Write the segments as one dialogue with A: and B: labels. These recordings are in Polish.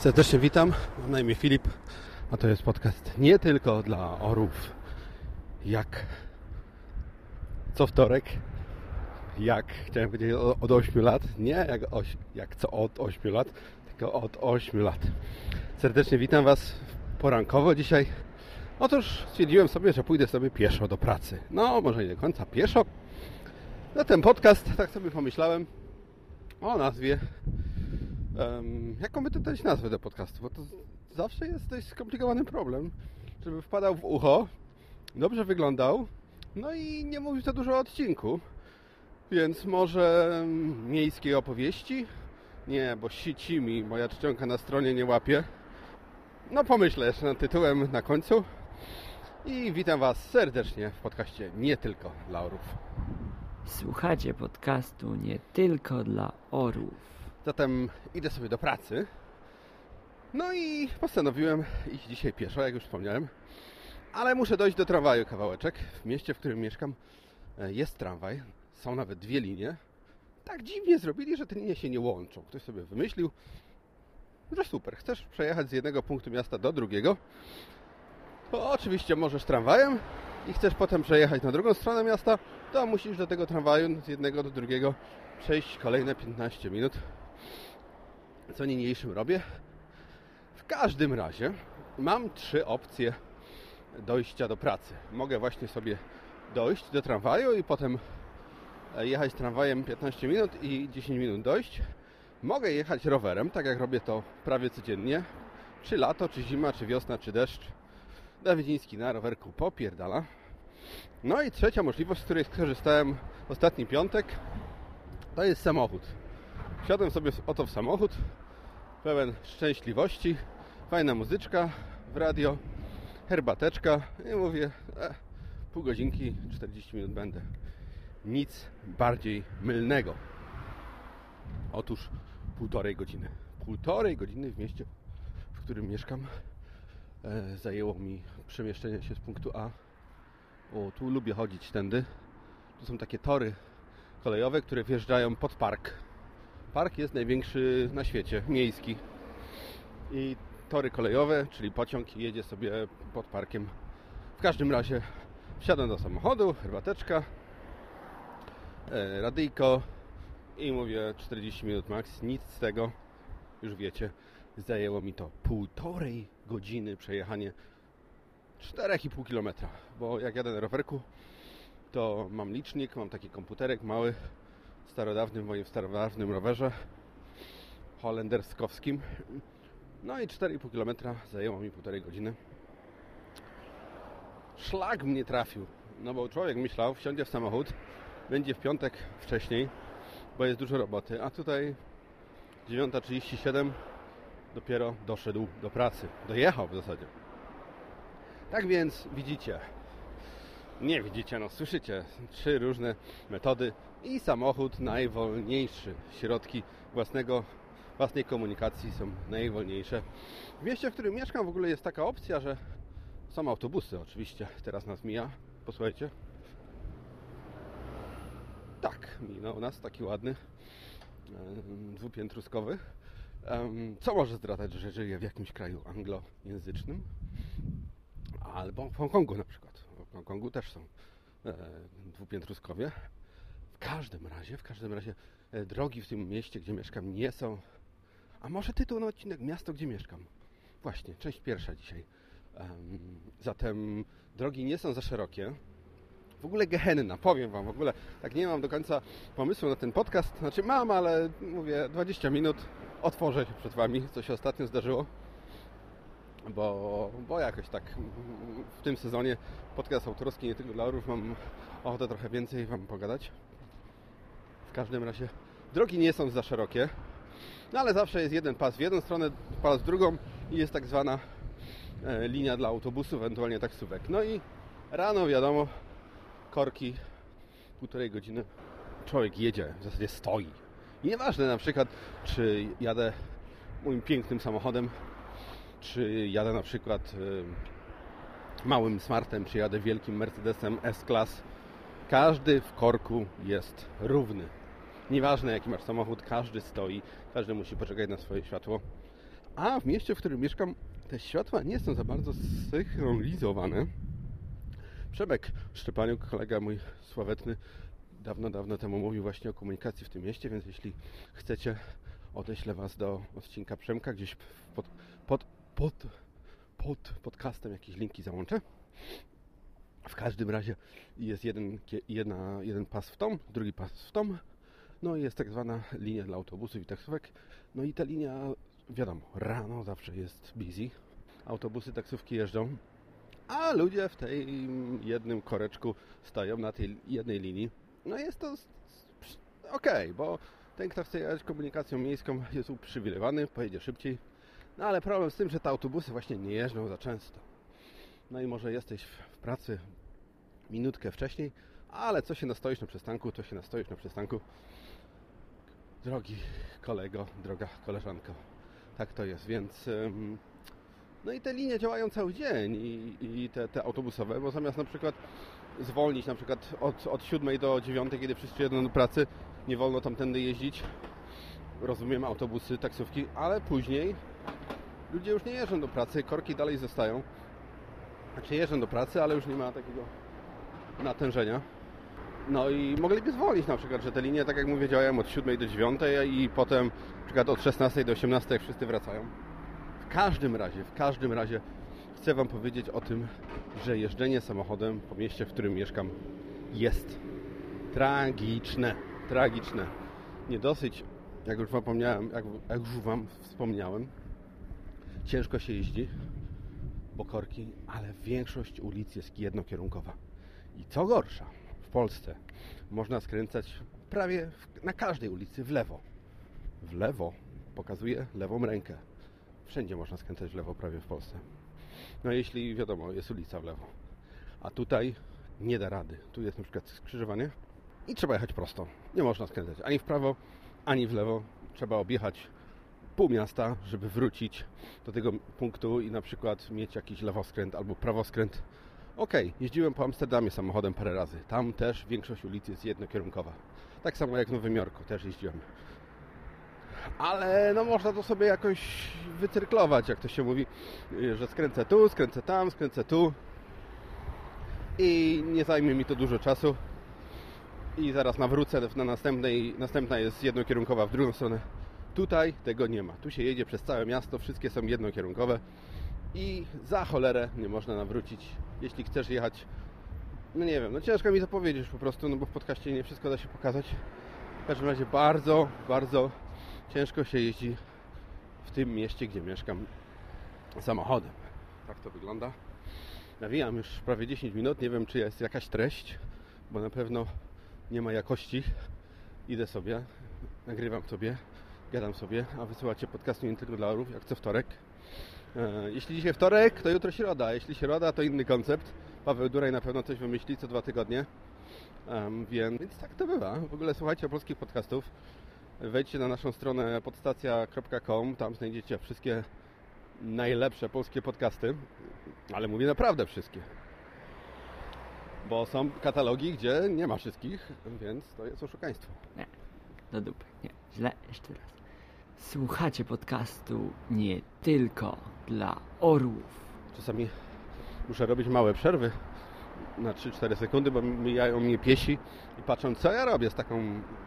A: Serdecznie witam, na imię Filip, a to jest podcast nie tylko dla orów, jak co wtorek, jak chciałem powiedzieć od 8 lat, nie jak, jak co od 8 lat, tylko od 8 lat. Serdecznie witam Was porankowo dzisiaj. Otóż stwierdziłem sobie, że pójdę sobie pieszo do pracy. No, może nie do końca pieszo. No ten podcast, tak sobie pomyślałem o nazwie Um, jaką by to dać nazwę do podcastu? Bo to zawsze jest dość skomplikowany problem, żeby wpadał w ucho, dobrze wyglądał, no i nie mówił za dużo o odcinku. Więc może miejskie opowieści? Nie, bo sici mi moja czcionka na stronie nie łapie. No pomyślę jeszcze nad tytułem na końcu. I witam Was serdecznie w podcaście Nie Tylko dla Orów.
B: Słuchacie podcastu Nie Tylko dla Orów.
A: Zatem idę sobie do pracy. No i postanowiłem iść dzisiaj pieszo, jak już wspomniałem. Ale muszę dojść do tramwaju kawałeczek. W mieście, w którym mieszkam e, jest tramwaj. Są nawet dwie linie. Tak dziwnie zrobili, że te linie się nie łączą. Ktoś sobie wymyślił, że super, chcesz przejechać z jednego punktu miasta do drugiego. To oczywiście możesz tramwajem i chcesz potem przejechać na drugą stronę miasta, to musisz do tego tramwaju z jednego do drugiego przejść kolejne 15 minut co niniejszym robię. W każdym razie mam trzy opcje dojścia do pracy. Mogę właśnie sobie dojść do tramwaju i potem jechać tramwajem 15 minut i 10 minut dojść. Mogę jechać rowerem, tak jak robię to prawie codziennie. Czy lato, czy zima, czy wiosna, czy deszcz. Dawidziński na rowerku popierdala. No i trzecia możliwość, z której skorzystałem ostatni piątek, to jest samochód. Wsiadłem sobie oto w samochód, pełen szczęśliwości, fajna muzyczka w radio, herbateczka i mówię, e, pół godzinki, 40 minut będę. Nic bardziej mylnego. Otóż półtorej godziny. Półtorej godziny w mieście, w którym mieszkam, e, zajęło mi przemieszczenie się z punktu A. O, tu lubię chodzić tędy. Tu są takie tory kolejowe, które wjeżdżają pod park Park jest największy na świecie, miejski. I tory kolejowe, czyli pociąg jedzie sobie pod parkiem. W każdym razie wsiadam do samochodu, herbateczka, e, radyjko i mówię 40 minut max, nic z tego, już wiecie, zajęło mi to półtorej godziny przejechanie 4,5 km, bo jak jadę na rowerku, to mam licznik, mam taki komputerek mały, starodawnym moim starodawnym rowerze holenderskowskim. No i 4,5 km zajęło mi półtorej godziny. Szlak mnie trafił, no bo człowiek myślał, wsiądzie w samochód, będzie w piątek wcześniej, bo jest dużo roboty, a tutaj 9.37 dopiero doszedł do pracy. Dojechał w zasadzie. Tak więc widzicie, nie widzicie, no słyszycie, trzy różne metody i samochód najwolniejszy. Środki własnego, własnej komunikacji są najwolniejsze. W mieście, w którym mieszkam w ogóle jest taka opcja, że są autobusy oczywiście. Teraz nas mija. Posłuchajcie. Tak, minął nas taki ładny, dwupiętruskowy. Co może zdradzać, że żyje w jakimś kraju anglojęzycznym? Albo w Hongkongu na przykład. Hongkongu też są e, dwupiętruskowie. W każdym razie, w każdym razie e, drogi w tym mieście, gdzie mieszkam nie są... A może tytuł na odcinek Miasto, gdzie mieszkam? Właśnie, część pierwsza dzisiaj. zatem drogi nie są za szerokie. W ogóle gehenna, powiem Wam, w ogóle tak nie mam do końca pomysłu na ten podcast. Znaczy mam, ale mówię 20 minut, otworzę się przed Wami, co się ostatnio zdarzyło bo, bo jakoś tak w tym sezonie podcast autorski nie tylko dla orów mam ochotę trochę więcej Wam pogadać. W każdym razie drogi nie są za szerokie, no ale zawsze jest jeden pas w jedną stronę, pas w drugą i jest tak zwana e, linia dla autobusów, ewentualnie taksówek. No i rano wiadomo, korki półtorej godziny człowiek jedzie, w zasadzie stoi. I nieważne na przykład, czy jadę moim pięknym samochodem czy jadę na przykład y, małym Smartem, czy jadę wielkim Mercedesem S-Class, każdy w korku jest równy. Nieważne jaki masz samochód, każdy stoi, każdy musi poczekać na swoje światło. A w mieście, w którym mieszkam, te światła nie są za bardzo zsynchronizowane. Przemek Szczepaniuk, kolega mój sławetny, dawno, dawno temu mówił właśnie o komunikacji w tym mieście, więc jeśli chcecie, odeślę Was do odcinka Przemka, gdzieś pod, pod, pod, pod podcastem jakieś linki załączę. W każdym razie jest jeden, jedna, jeden pas w tom, drugi pas w tom. No i jest tak zwana linia dla autobusów i taksówek. No i ta linia, wiadomo, rano zawsze jest busy. Autobusy, taksówki jeżdżą, a ludzie w tej jednym koreczku stoją na tej jednej linii. No jest to ok, bo ten, kto chce jechać komunikacją miejską jest uprzywilejowany, pojedzie szybciej. No ale problem z tym, że te autobusy właśnie nie jeżdżą za często. No i może jesteś w pracy minutkę wcześniej, ale co się nastoisz na przystanku, to się nastoisz na przystanku. Drogi kolego, droga koleżanko, tak to jest, więc... No i te linie działają cały dzień i, i te, te, autobusowe, bo zamiast na przykład zwolnić na przykład od, od 7 do 9, kiedy wszyscy jedą do pracy, nie wolno tamtędy jeździć. Rozumiem autobusy, taksówki, ale później ludzie już nie jeżdżą do pracy, korki dalej zostają. Znaczy jeżdżą do pracy, ale już nie ma takiego natężenia. No i mogliby zwolnić na przykład, że te linie, tak jak mówię, działają od 7 do 9 i potem na przykład od 16 do 18 jak wszyscy wracają. W każdym razie, w każdym razie chcę Wam powiedzieć o tym, że jeżdżenie samochodem po mieście, w którym mieszkam jest tragiczne. Tragiczne. Nie dosyć, jak już Wam jak, jak już Wam wspomniałem, ciężko się jeździ, bo korki, ale większość ulic jest jednokierunkowa. I co gorsza, w Polsce można skręcać prawie na każdej ulicy w lewo. W lewo pokazuje lewą rękę. Wszędzie można skręcać w lewo prawie w Polsce. No jeśli wiadomo, jest ulica w lewo. A tutaj nie da rady. Tu jest na przykład skrzyżowanie i trzeba jechać prosto. Nie można skręcać ani w prawo, ani w lewo. Trzeba objechać pół miasta, żeby wrócić do tego punktu i na przykład mieć jakiś lewoskręt albo prawoskręt. Ok, jeździłem po Amsterdamie samochodem parę razy. Tam też większość ulic jest jednokierunkowa. Tak samo jak w Nowym Jorku też jeździłem. Ale no można to sobie jakoś wycyrklować, jak to się mówi, że skręcę tu, skręcę tam, skręcę tu. I nie zajmie mi to dużo czasu. I zaraz nawrócę na następnej, następna jest jednokierunkowa w drugą stronę. Tutaj tego nie ma. Tu się jedzie przez całe miasto, wszystkie są jednokierunkowe i za cholerę nie można nawrócić. Jeśli chcesz jechać, no nie wiem, no ciężko mi to powiedzieć po prostu, no bo w podcaście nie wszystko da się pokazać. W każdym razie bardzo, bardzo ciężko się jeździ w tym mieście, gdzie mieszkam samochodem. Tak to wygląda. Nawijam już prawie 10 minut, nie wiem czy jest jakaś treść, bo na pewno nie ma jakości. Idę sobie, nagrywam sobie, gadam sobie, a wysyłacie podcastu nie tylko dla orów, jak co wtorek. E, jeśli dzisiaj wtorek, to jutro środa. Jeśli środa, to inny koncept. Paweł Duraj na pewno coś wymyśli co dwa tygodnie. Więc, więc tak to bywa. W ogóle słuchajcie polskich podcastów. Wejdźcie na naszą stronę podstacja.com. Tam znajdziecie wszystkie najlepsze polskie podcasty. Ale mówię naprawdę wszystkie. Bo są katalogi, gdzie nie ma wszystkich, więc to jest oszukaństwo.
B: Nie, do dupy. Nie, źle. Jeszcze raz. Słuchacie podcastu nie tylko dla orłów.
A: Czasami muszę robić małe przerwy na 3-4 sekundy, bo mijają mnie piesi i patrzą, co ja robię z taką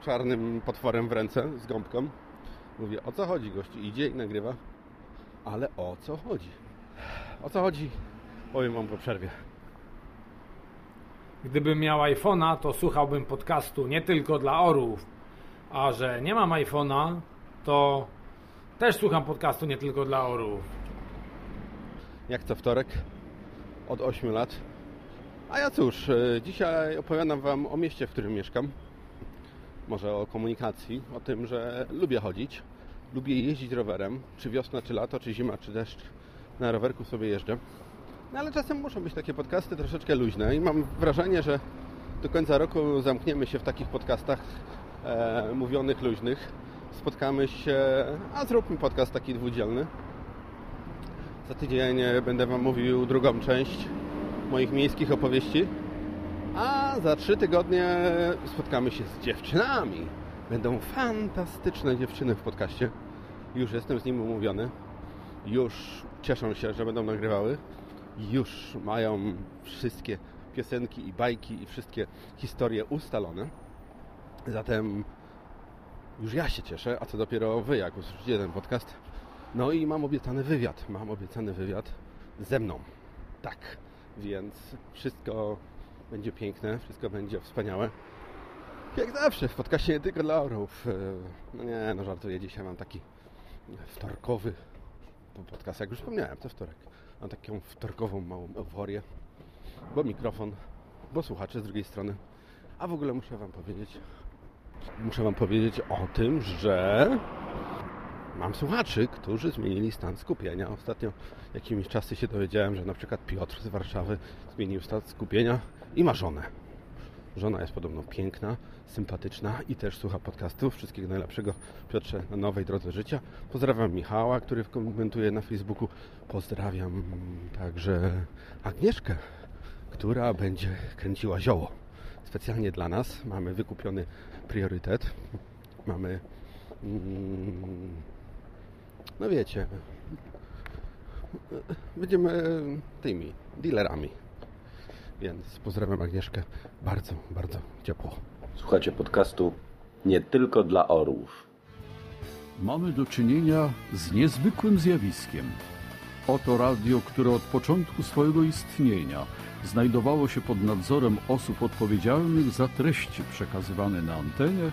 A: czarnym potworem w ręce, z gąbką. Mówię, o co chodzi gości? Idzie i nagrywa. Ale o co chodzi? O co chodzi? Powiem Wam po przerwie.
C: Gdybym miał iPhone'a, to słuchałbym podcastu nie tylko dla orłów. A że nie mam iPhone'a, to też słucham podcastu nie tylko dla orłów.
A: Jak co wtorek od 8 lat. A ja cóż, e, dzisiaj opowiadam Wam o mieście, w którym mieszkam. Może o komunikacji, o tym, że lubię chodzić. Lubię jeździć rowerem, czy wiosna, czy lato, czy zima, czy deszcz. Na rowerku sobie jeżdżę. No ale czasem muszą być takie podcasty troszeczkę luźne i mam wrażenie, że do końca roku zamkniemy się w takich podcastach e, mówionych luźnych spotkamy się, a zróbmy podcast taki dwudzielny. Za tydzień będę Wam mówił drugą część moich miejskich opowieści, a za trzy tygodnie spotkamy się z dziewczynami. Będą fantastyczne dziewczyny w podcaście. Już jestem z nimi umówiony. już cieszą się, że będą nagrywały. Już mają wszystkie piosenki i bajki i wszystkie historie ustalone. Zatem już ja się cieszę, a co dopiero wy, jak usłyszycie ten podcast. No i mam obiecany wywiad. Mam obiecany wywiad ze mną. Tak, więc wszystko będzie piękne, wszystko będzie wspaniałe. Jak zawsze w podcaście nie tylko dla orłów. E, No nie, no żartuję. Dzisiaj mam taki wtorkowy podcast. Jak już wspomniałem, to wtorek. Mam taką wtorkową małą euforię, bo mikrofon, bo słuchacze z drugiej strony. A w ogóle muszę Wam powiedzieć, muszę Wam powiedzieć o tym, że mam słuchaczy, którzy zmienili stan skupienia. Ostatnio jakimiś czasy się dowiedziałem, że na przykład Piotr z Warszawy zmienił stan skupienia i ma żonę. Żona jest podobno piękna, sympatyczna i też słucha podcastów. Wszystkiego najlepszego Piotrze na nowej drodze życia. Pozdrawiam Michała, który komentuje na Facebooku. Pozdrawiam także Agnieszkę, która będzie kręciła zioło. Specjalnie dla nas mamy wykupiony priorytet. Mamy, mm, no wiecie, będziemy tymi dealerami. Więc pozdrawiam Agnieszkę bardzo, bardzo ciepło.
D: Słuchacie podcastu nie tylko dla orłów.
E: Mamy do czynienia z niezwykłym zjawiskiem. Oto radio, które od początku swojego istnienia znajdowało się pod nadzorem osób odpowiedzialnych za treści przekazywane na antenie,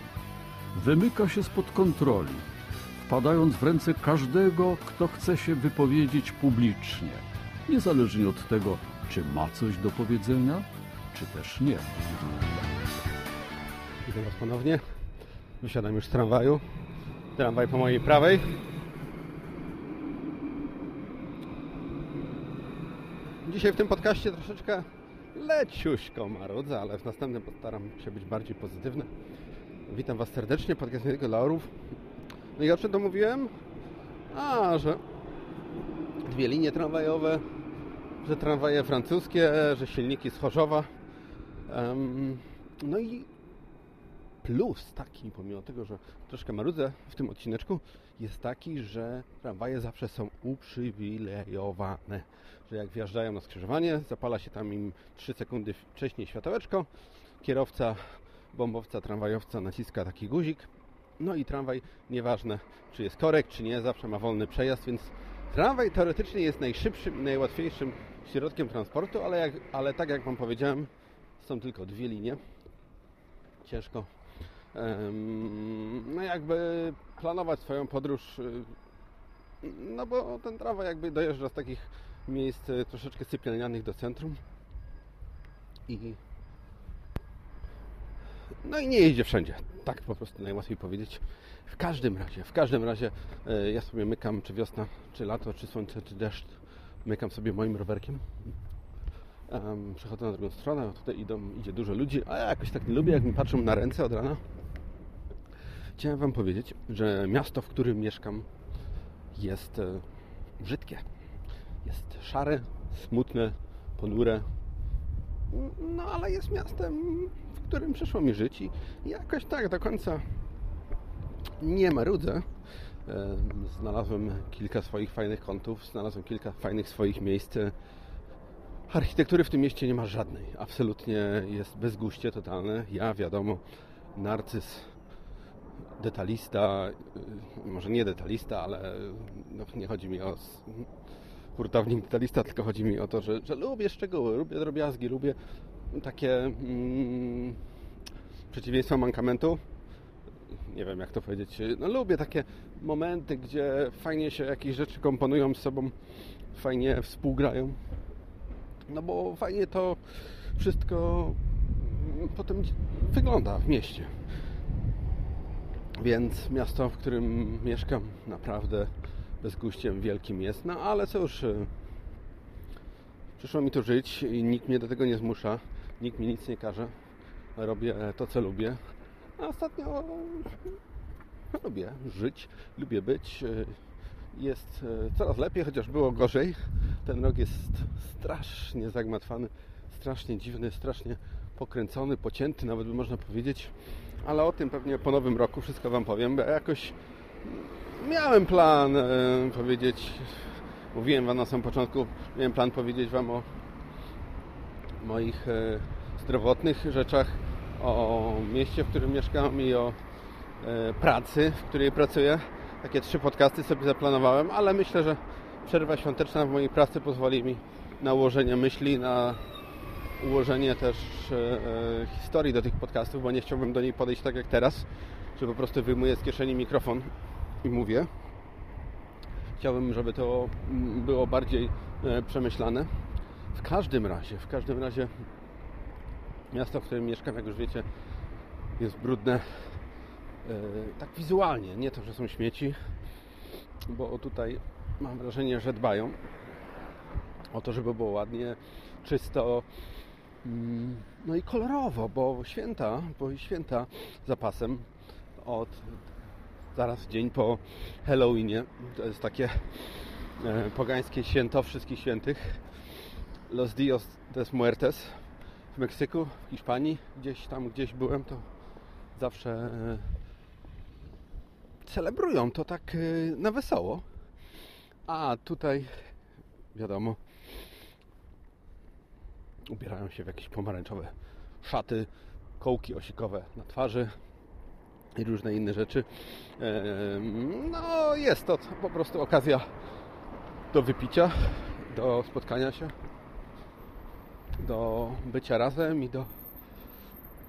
E: wymyka się spod kontroli, wpadając w ręce każdego, kto chce się wypowiedzieć publicznie, niezależnie od tego, czy ma coś do powiedzenia, czy też nie.
A: Witam Was ponownie. Wysiadam już z tramwaju. Tramwaj po mojej prawej. Dzisiaj w tym podcaście troszeczkę leciuśko marudzę, ale w następnym postaram się być bardziej pozytywny. Witam Was serdecznie, podcast nie tylko dla orów. No i o czym to mówiłem? A, że dwie linie tramwajowe, że tramwaje francuskie, że silniki z Chorzowa. Em, no i plus taki, pomimo tego, że troszkę marudzę w tym odcineczku, jest taki, że tramwaje zawsze są uprzywilejowane. Że jak wjeżdżają na skrzyżowanie, zapala się tam im 3 sekundy wcześniej światełeczko, kierowca, bombowca, tramwajowca naciska taki guzik, no i tramwaj, nieważne czy jest korek, czy nie, zawsze ma wolny przejazd, więc tramwaj teoretycznie jest najszybszym najłatwiejszym środkiem transportu, ale, jak, ale tak jak Wam powiedziałem, są tylko dwie linie. Ciężko no jakby planować swoją podróż, y, no bo ten tramwaj jakby dojeżdża z takich miejsc y, troszeczkę sypialnianych do centrum i no i nie jeździ wszędzie. Tak po prostu najłatwiej powiedzieć. W każdym razie, w każdym razie e, ja sobie mykam, czy wiosna, czy lato, czy słońce, czy deszcz. Mykam sobie moim rowerkiem. Um, przechodzę na drugą stronę, tutaj idą, idzie dużo ludzi, a ja jakoś tak nie lubię, jak mi patrzą na ręce od rana. Chciałem Wam powiedzieć, że miasto, w którym mieszkam, jest e, brzydkie. Jest szare, smutne, ponure. No ale jest miastem, w którym przyszło mi żyć i jakoś tak do końca nie marudzę. Em, Znalazłem kilka swoich fajnych kątów, znalazłem kilka fajnych swoich miejsc. Architektury w tym mieście nie ma żadnej. Absolutnie jest bezguście totalne. Ja, wiadomo, narcyz, detalista, y, może nie detalista, ale no, nie chodzi mi o hurtownik detalista, tylko chodzi mi o to, że, że lubię szczegóły, lubię drobiazgi, lubię takie mm, przeciwieństwa mankamentu. Nie wiem jak to powiedzieć. No lubię takie momenty, gdzie fajnie się jakieś rzeczy komponują z sobą, fajnie współgrają. No bo fajnie to wszystko mm, potem wygląda w mieście. Więc miasto, w którym mieszkam, naprawdę bezguściem wielkim jest. No ale cóż, y, przyszło mi tu żyć i nikt mnie do tego nie zmusza, nikt mi nic nie każe. Robię to, co lubię. A ostatnio no, lubię żyć, lubię być. y, Jest y, coraz lepiej, chociaż było gorzej. Ten rok jest strasznie zagmatwany, strasznie dziwny, strasznie pokręcony, pocięty, nawet by można powiedzieć. Ale o tym pewnie po nowym roku wszystko Wam powiem, bo ja jakoś miałem plan e, powiedzieć mówiłem Wam na samym początku, miałem plan powiedzieć Wam o moich e, zdrowotnych rzeczach, o mieście, w którym mieszkam i o e, pracy, w której pracuję. Takie trzy podcasty sobie zaplanowałem, ale myślę, że przerwa świąteczna w mojej pracy pozwoli mi na ułożenie myśli, na ułożenie też e, e, historii do tych podcastów, bo nie chciałbym do niej podejść tak jak teraz, że po prostu wyjmuję z kieszeni mikrofon i mówię. Chciałbym, żeby to mm, było bardziej e, przemyślane. W każdym razie, w każdym razie miasto, w którym mieszkam, jak już wiecie, jest brudne tak wizualnie, nie to, że są śmieci, bo tutaj mam wrażenie, że dbają o to, żeby było ładnie, czysto, no i kolorowo, bo święta, bo święta zapasem od zaraz dzień po Halloweenie, to jest takie e, pogańskie święto wszystkich świętych, Los Dios des Muertes w Meksyku, w Hiszpanii, gdzieś tam, gdzieś byłem, to zawsze e, celebrują to tak e, na wesoło. A tutaj, wiadomo, ubierają się w jakieś pomarańczowe szaty, kołki osikowe na twarzy i różne inne rzeczy. No, jest to po prostu okazja do wypicia, do spotkania się, do bycia razem i do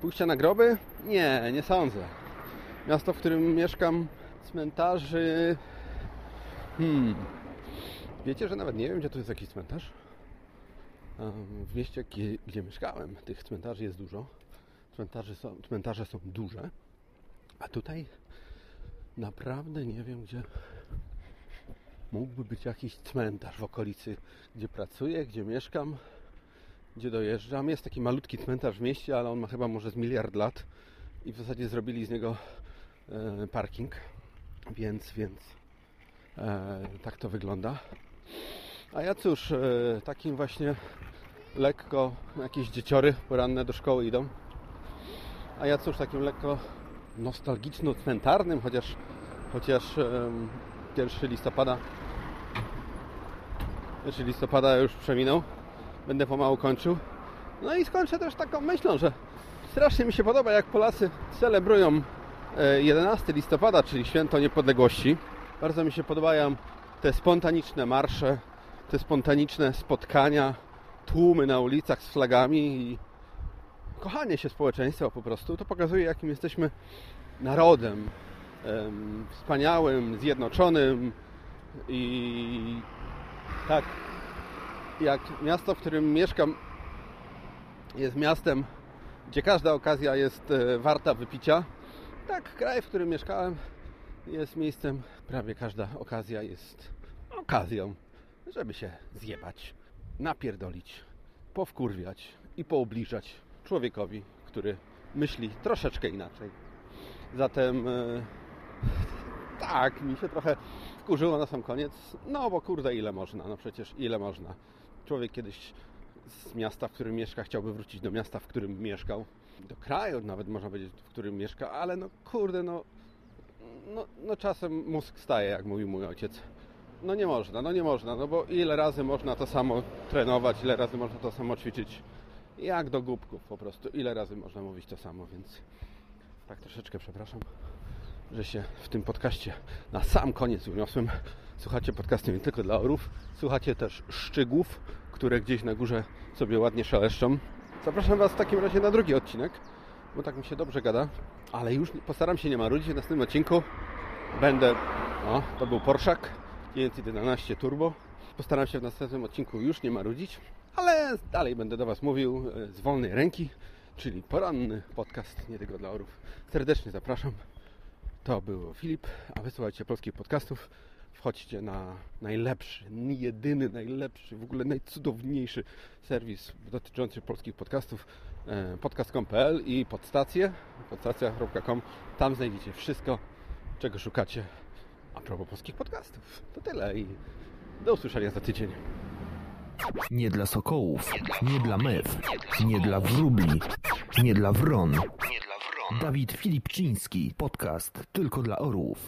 A: pójścia na groby? Nie, nie sądzę. Miasto, w którym mieszkam, cmentarzy. Hmm. Wiecie, że nawet nie wiem, gdzie tu jest jakiś cmentarz? W mieście, gdzie, gdzie mieszkałem, tych cmentarzy jest dużo. Cmentarzy są, cmentarze są duże. A tutaj naprawdę nie wiem, gdzie mógłby być jakiś cmentarz w okolicy, gdzie pracuję, gdzie mieszkam, gdzie dojeżdżam. Jest taki malutki cmentarz w mieście, ale on ma chyba może z miliard lat i w zasadzie zrobili z niego e, parking, więc, więc e, tak to wygląda. A ja cóż, e, takim właśnie lekko jakieś dzieciory poranne do szkoły idą. A ja cóż, takim lekko nostalgiczno-cmentarnym, chociaż, chociaż em, 1 listopada 1 listopada już przeminął. Będę pomału kończył. No i skończę też taką myślą, że strasznie mi się podoba, jak Polacy celebrują e, 11 listopada, czyli święto niepodległości. Bardzo mi się podobają te spontaniczne marsze, te spontaniczne spotkania, tłumy na ulicach z flagami i kochanie się społeczeństwa po prostu. To pokazuje, jakim jesteśmy narodem em, wspaniałym, zjednoczonym i tak jak miasto, w którym mieszkam jest miastem, gdzie każda okazja jest e, warta wypicia, tak kraj, w którym mieszkałem jest miejscem, prawie każda okazja jest okazją, żeby się zjebać, napierdolić, powkurwiać i poobliżać człowiekowi, który myśli troszeczkę inaczej. Zatem e, tak, mi się trochę wkurzyło na sam koniec. No bo kurde, ile można? No przecież ile można? Człowiek kiedyś z miasta, w którym mieszka, chciałby wrócić do miasta, w którym mieszkał. Do kraju nawet można powiedzieć, w którym mieszka, ale no kurde, no, no, no czasem mózg staje, jak mówił mój ojciec. No nie można, no nie można, no bo ile razy można to samo trenować, ile razy można to samo ćwiczyć. Jak do głupków po prostu. Ile razy można mówić to samo, więc tak troszeczkę przepraszam, że się w tym podcaście na sam koniec uniosłem. Słuchacie podcastu nie tylko dla orów, słuchacie też szczygłów, które gdzieś na górze sobie ładnie szeleszczą. Zapraszam Was w takim razie na drugi odcinek, bo tak mi się dobrze gada, ale już postaram się nie marudzić. W następnym odcinku będę... O, to był Porszak 911 Turbo. Postaram się w następnym odcinku już nie marudzić, ale dalej będę do Was mówił e, z wolnej ręki, czyli poranny podcast nie tylko dla orów. Serdecznie zapraszam. To był Filip, a wysłuchajcie polskich podcastów. Wchodźcie na najlepszy, jedyny, najlepszy, w ogóle najcudowniejszy serwis dotyczący polskich podcastów e, podcast.com.pl i podstację podstacja.com. Tam znajdziecie wszystko, czego szukacie propos polskich podcastów. To tyle i do usłyszenia za tydzień.
F: Nie dla sokołów, nie dla mew, nie dla wróbli, nie dla wron. Dawid Filipczyński, podcast tylko dla orłów.